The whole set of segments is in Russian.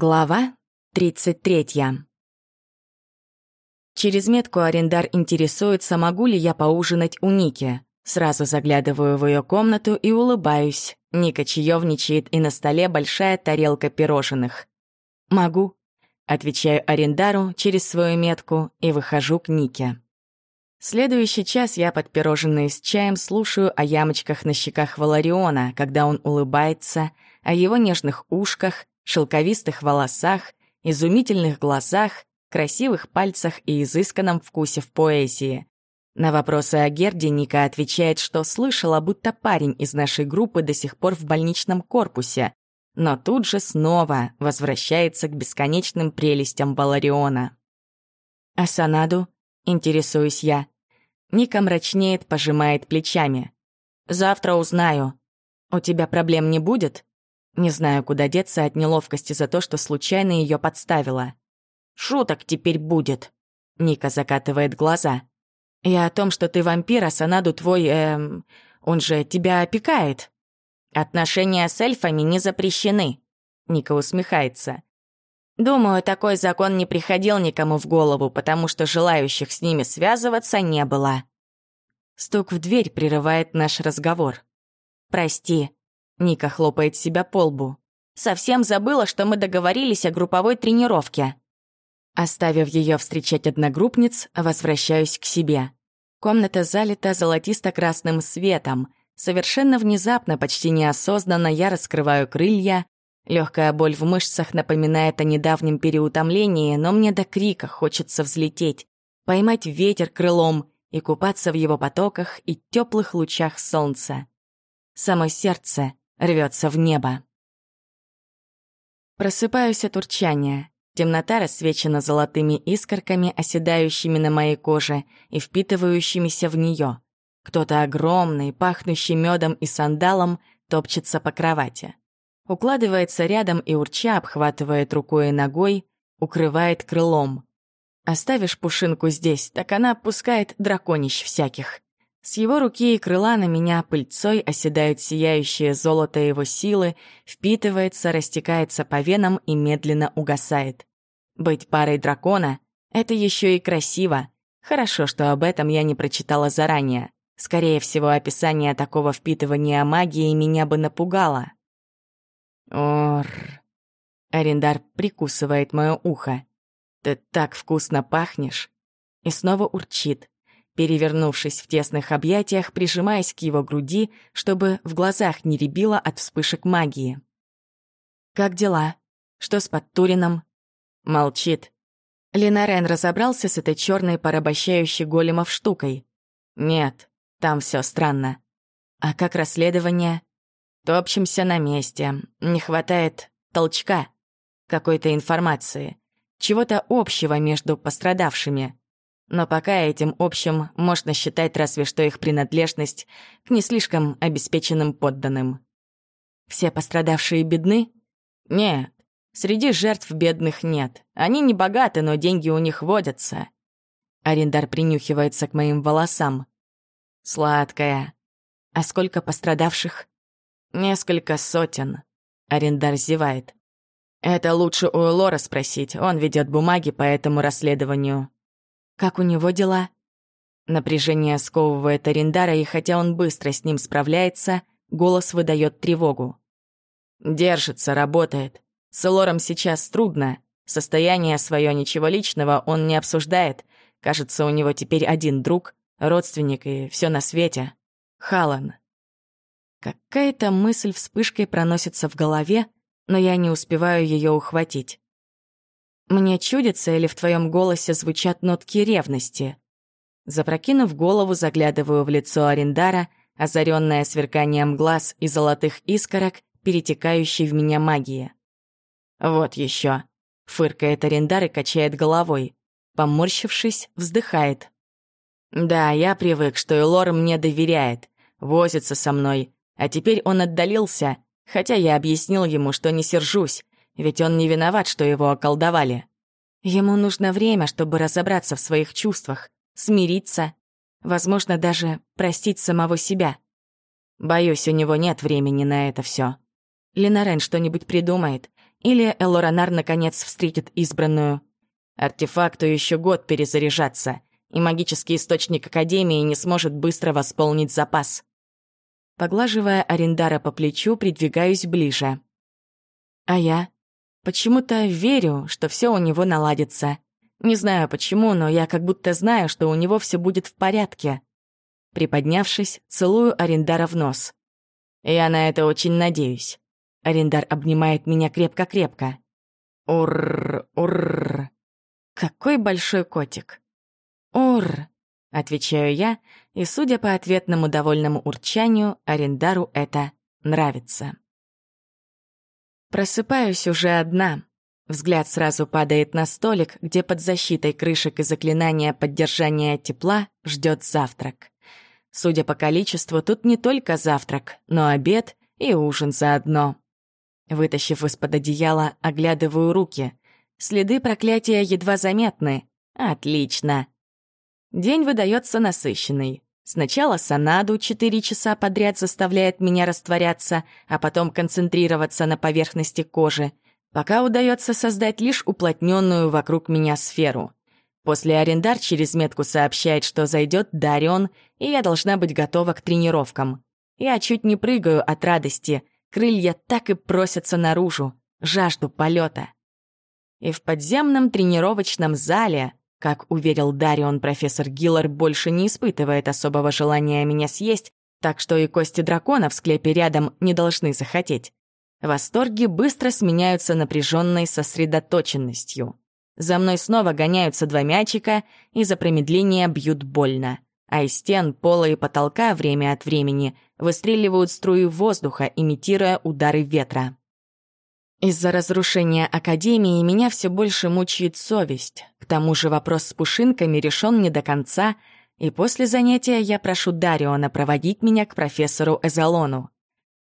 Глава 33. Через метку арендар интересуется, могу ли я поужинать у Ники. Сразу заглядываю в ее комнату и улыбаюсь. Ника чаевничает, и на столе большая тарелка пирожных. «Могу», — отвечаю арендару через свою метку и выхожу к Нике. Следующий час я под пирожные с чаем слушаю о ямочках на щеках Валариона, когда он улыбается, о его нежных ушках, шелковистых волосах, изумительных глазах, красивых пальцах и изысканном вкусе в поэзии. На вопросы о Герде Ника отвечает, что слышала, будто парень из нашей группы до сих пор в больничном корпусе, но тут же снова возвращается к бесконечным прелестям Балариона. «А Санаду?» — интересуюсь я. Ника мрачнеет, пожимает плечами. «Завтра узнаю. У тебя проблем не будет?» Не знаю, куда деться от неловкости за то, что случайно ее подставила. «Шуток теперь будет», — Ника закатывает глаза. «Я о том, что ты вампир, а Санаду твой, эм... Он же тебя опекает». «Отношения с эльфами не запрещены», — Ника усмехается. «Думаю, такой закон не приходил никому в голову, потому что желающих с ними связываться не было». Стук в дверь прерывает наш разговор. «Прости», Ника хлопает себя по лбу. «Совсем забыла, что мы договорились о групповой тренировке». Оставив ее встречать одногруппниц, возвращаюсь к себе. Комната залита золотисто-красным светом. Совершенно внезапно, почти неосознанно я раскрываю крылья. Легкая боль в мышцах напоминает о недавнем переутомлении, но мне до крика хочется взлететь, поймать ветер крылом и купаться в его потоках и теплых лучах солнца. Само сердце рвется в небо. Просыпаюсь от урчания. Темнота рассвечена золотыми искорками, оседающими на моей коже и впитывающимися в нее. Кто-то огромный, пахнущий медом и сандалом, топчется по кровати. Укладывается рядом и урча обхватывает рукой и ногой, укрывает крылом. Оставишь пушинку здесь, так она пускает драконищ всяких. С его руки и крыла на меня пыльцой оседают сияющее золото его силы, впитывается, растекается по венам и медленно угасает. Быть парой дракона — это еще и красиво. Хорошо, что об этом я не прочитала заранее. Скорее всего, описание такого впитывания магии меня бы напугало. Ор. Арендар прикусывает мое ухо. Ты так вкусно пахнешь. И снова урчит перевернувшись в тесных объятиях, прижимаясь к его груди, чтобы в глазах не рябило от вспышек магии. «Как дела? Что с Подтурином?» Молчит. Ленарен разобрался с этой черной порабощающей големов штукой. «Нет, там все странно. А как расследование?» «Топчемся на месте. Не хватает толчка, какой-то информации, чего-то общего между пострадавшими. Но пока этим общим можно считать разве что их принадлежность к не слишком обеспеченным подданным. Все пострадавшие бедны? Нет, среди жертв бедных нет. Они не богаты, но деньги у них водятся. Арендар принюхивается к моим волосам. Сладкая. А сколько пострадавших? Несколько сотен. Арендар зевает. Это лучше у Лора спросить, он ведет бумаги по этому расследованию. Как у него дела? Напряжение сковывает Арендара, и хотя он быстро с ним справляется, голос выдает тревогу. Держится, работает. С Элором сейчас трудно. Состояние свое ничего личного он не обсуждает. Кажется, у него теперь один друг, родственник и все на свете. Халан. Какая-то мысль вспышкой проносится в голове, но я не успеваю ее ухватить. Мне чудится или в твоем голосе звучат нотки ревности? Запрокинув голову, заглядываю в лицо Арендара, озаренное сверканием глаз и золотых искорок, перетекающей в меня магии. «Вот еще, фыркает Арендар и качает головой. Поморщившись, вздыхает. «Да, я привык, что Элор мне доверяет, возится со мной, а теперь он отдалился, хотя я объяснил ему, что не сержусь, ведь он не виноват, что его околдовали. Ему нужно время, чтобы разобраться в своих чувствах, смириться, возможно, даже простить самого себя. Боюсь, у него нет времени на это все. Ленарен что-нибудь придумает, Или Элоранар наконец встретит избранную. Артефакту еще год перезаряжаться, и магический источник Академии не сможет быстро восполнить запас. Поглаживая Арендара по плечу, придвигаюсь ближе. А я? Почему-то верю, что все у него наладится. Не знаю почему, но я как будто знаю, что у него все будет в порядке. Приподнявшись, целую Арендара в нос. Я на это очень надеюсь. Арендар обнимает меня крепко-крепко. Урр, урр. Какой большой котик. Урр, отвечаю я, и, судя по ответному довольному урчанию, Арендару это нравится. Просыпаюсь уже одна. Взгляд сразу падает на столик, где под защитой крышек и заклинания поддержания тепла ждет завтрак. Судя по количеству, тут не только завтрак, но обед и ужин заодно. Вытащив из-под одеяла, оглядываю руки. Следы проклятия едва заметны. Отлично. День выдается насыщенный. Сначала Санаду четыре часа подряд заставляет меня растворяться, а потом концентрироваться на поверхности кожи, пока удается создать лишь уплотненную вокруг меня сферу. После арендар через метку сообщает, что зайдет Дарион, и я должна быть готова к тренировкам. Я чуть не прыгаю от радости, крылья так и просятся наружу, жажду полета. И в подземном тренировочном зале как уверил Дарион, профессор Гиллар больше не испытывает особого желания меня съесть, так что и кости дракона в склепе рядом не должны захотеть. Восторги быстро сменяются напряженной сосредоточенностью. За мной снова гоняются два мячика, и за промедление бьют больно. А из стен, пола и потолка время от времени выстреливают струи воздуха, имитируя удары ветра. Из-за разрушения Академии меня все больше мучает совесть. К тому же вопрос с пушинками решен не до конца, и после занятия я прошу Дариона проводить меня к профессору Эзолону.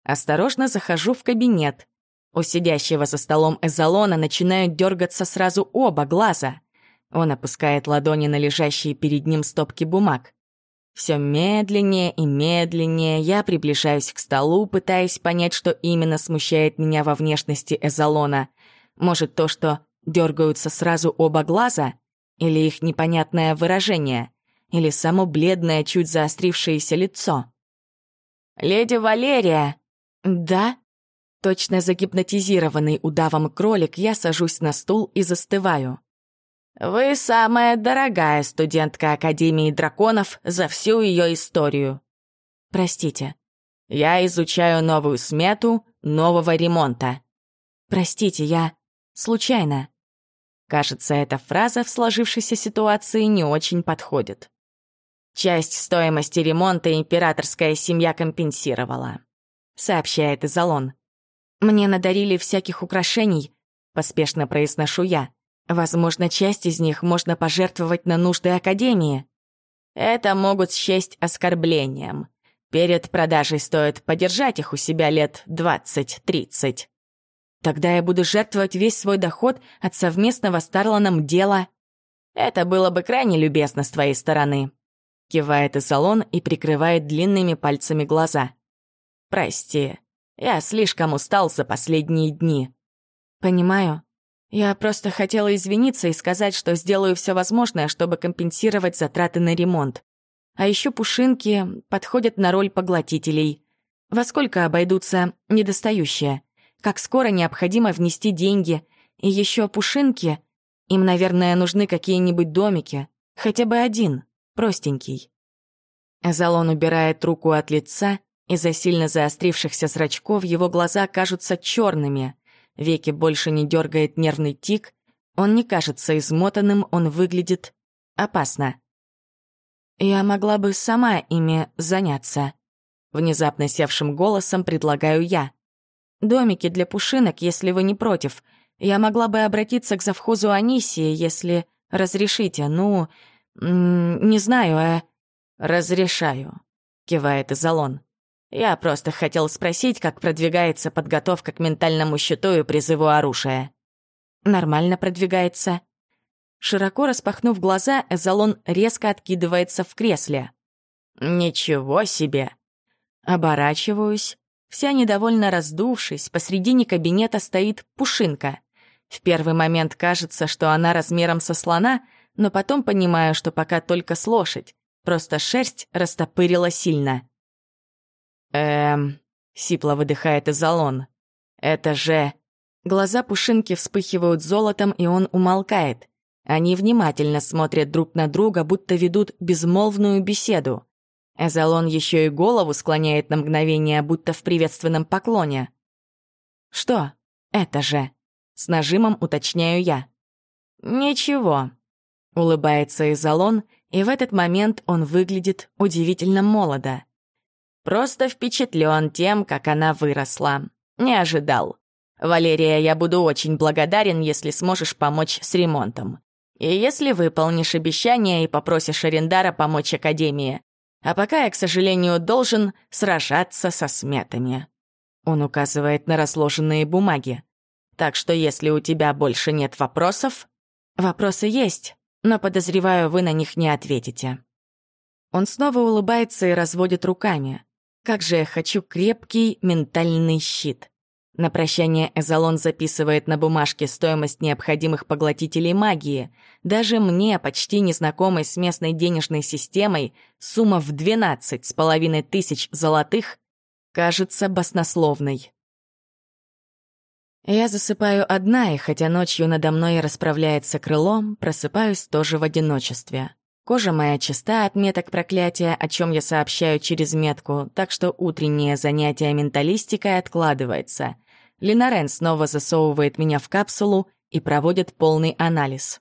Осторожно захожу в кабинет. У сидящего за столом Эзолона начинают дергаться сразу оба глаза. Он опускает ладони на лежащие перед ним стопки бумаг. Все медленнее и медленнее я приближаюсь к столу, пытаясь понять, что именно смущает меня во внешности Эзолона. Может, то, что дергаются сразу оба глаза? Или их непонятное выражение? Или само бледное, чуть заострившееся лицо? «Леди Валерия!» «Да?» Точно загипнотизированный удавом кролик, я сажусь на стул и застываю. Вы самая дорогая студентка Академии драконов за всю ее историю. Простите. Я изучаю новую смету нового ремонта. Простите, я... случайно. Кажется, эта фраза в сложившейся ситуации не очень подходит. Часть стоимости ремонта императорская семья компенсировала, сообщает Изолон. Мне надарили всяких украшений, поспешно произношу я. Возможно, часть из них можно пожертвовать на нужды Академии. Это могут счесть оскорблением. Перед продажей стоит подержать их у себя лет 20-30. Тогда я буду жертвовать весь свой доход от совместного с Тарланом дела. Это было бы крайне любезно с твоей стороны. Кивает и салон и прикрывает длинными пальцами глаза. Прости, я слишком устал за последние дни. Понимаю, я просто хотела извиниться и сказать, что сделаю все возможное, чтобы компенсировать затраты на ремонт. А еще пушинки подходят на роль поглотителей. Во сколько обойдутся недостающие? Как скоро необходимо внести деньги? И еще пушинки? Им, наверное, нужны какие-нибудь домики. Хотя бы один, простенький. Залон убирает руку от лица, из-за сильно заострившихся зрачков его глаза кажутся черными — веки больше не дергает нервный тик, он не кажется измотанным, он выглядит опасно. «Я могла бы сама ими заняться», — внезапно севшим голосом предлагаю я. «Домики для пушинок, если вы не против. Я могла бы обратиться к завхозу Анисии, если разрешите. Ну, не знаю, э...» «Разрешаю», — кивает Изолон. Я просто хотел спросить, как продвигается подготовка к ментальному счету и призыву оружия. Нормально продвигается. Широко распахнув глаза, Эзолон резко откидывается в кресле. Ничего себе. Оборачиваюсь. Вся недовольно раздувшись, посредине кабинета стоит Пушинка. В первый момент кажется, что она размером со слона, но потом понимаю, что пока только с лошадь, просто шерсть растопырила сильно. «Эм...» — сипло выдыхает Изолон. «Это же...» Глаза Пушинки вспыхивают золотом, и он умолкает. Они внимательно смотрят друг на друга, будто ведут безмолвную беседу. Эзолон еще и голову склоняет на мгновение, будто в приветственном поклоне. «Что? Это же...» С нажимом уточняю я. «Ничего», — улыбается Изолон, и в этот момент он выглядит удивительно молодо. «Просто впечатлен тем, как она выросла. Не ожидал. Валерия, я буду очень благодарен, если сможешь помочь с ремонтом. И если выполнишь обещание и попросишь арендара помочь Академии. А пока я, к сожалению, должен сражаться со сметами». Он указывает на разложенные бумаги. Так что если у тебя больше нет вопросов... Вопросы есть, но, подозреваю, вы на них не ответите. Он снова улыбается и разводит руками. Как же я хочу крепкий ментальный щит. На прощание Эзолон записывает на бумажке стоимость необходимых поглотителей магии. Даже мне, почти незнакомой с местной денежной системой, сумма в 12 с половиной тысяч золотых кажется баснословной. Я засыпаю одна, и хотя ночью надо мной расправляется крылом, просыпаюсь тоже в одиночестве. Кожа моя чиста от меток проклятия, о чем я сообщаю через метку, так что утреннее занятие менталистикой откладывается. Линарен снова засовывает меня в капсулу и проводит полный анализ.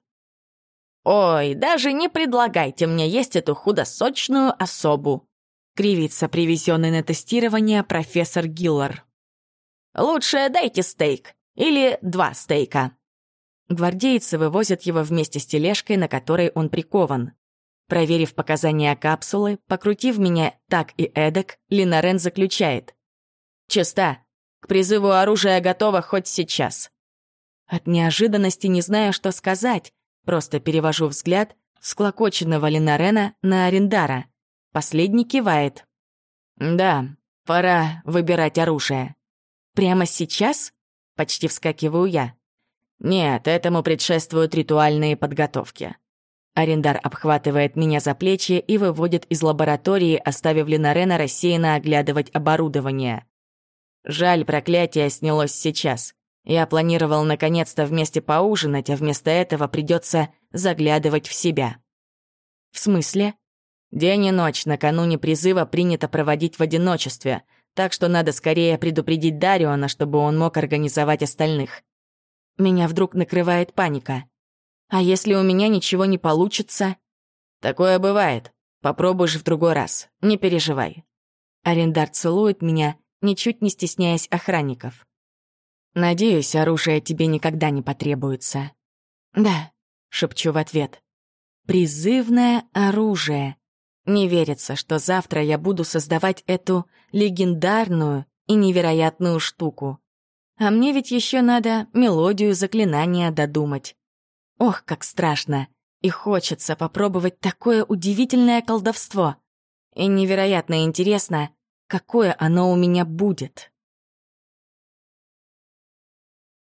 «Ой, даже не предлагайте мне есть эту худосочную особу!» кривится привезенный на тестирование профессор Гиллар. «Лучше дайте стейк. Или два стейка». Гвардейцы вывозят его вместе с тележкой, на которой он прикован. Проверив показания капсулы, покрутив меня так и эдак, Линарен заключает. «Чиста. К призыву оружия готова хоть сейчас». От неожиданности не знаю, что сказать, просто перевожу взгляд с клокоченного Линарена на Арендара. Последний кивает. «Да, пора выбирать оружие». «Прямо сейчас?» Почти вскакиваю я. Нет, этому предшествуют ритуальные подготовки. Арендар обхватывает меня за плечи и выводит из лаборатории, оставив Ленарена рассеянно оглядывать оборудование. Жаль, проклятие снялось сейчас. Я планировал наконец-то вместе поужинать, а вместо этого придется заглядывать в себя. В смысле? День и ночь накануне призыва принято проводить в одиночестве — так что надо скорее предупредить Дариона, чтобы он мог организовать остальных. Меня вдруг накрывает паника. А если у меня ничего не получится? Такое бывает. Попробуешь в другой раз. Не переживай. Арендар целует меня, ничуть не стесняясь охранников. Надеюсь, оружие тебе никогда не потребуется. Да, шепчу в ответ. Призывное оружие. Не верится, что завтра я буду создавать эту легендарную и невероятную штуку. А мне ведь еще надо мелодию заклинания додумать. Ох, как страшно! И хочется попробовать такое удивительное колдовство. И невероятно интересно, какое оно у меня будет.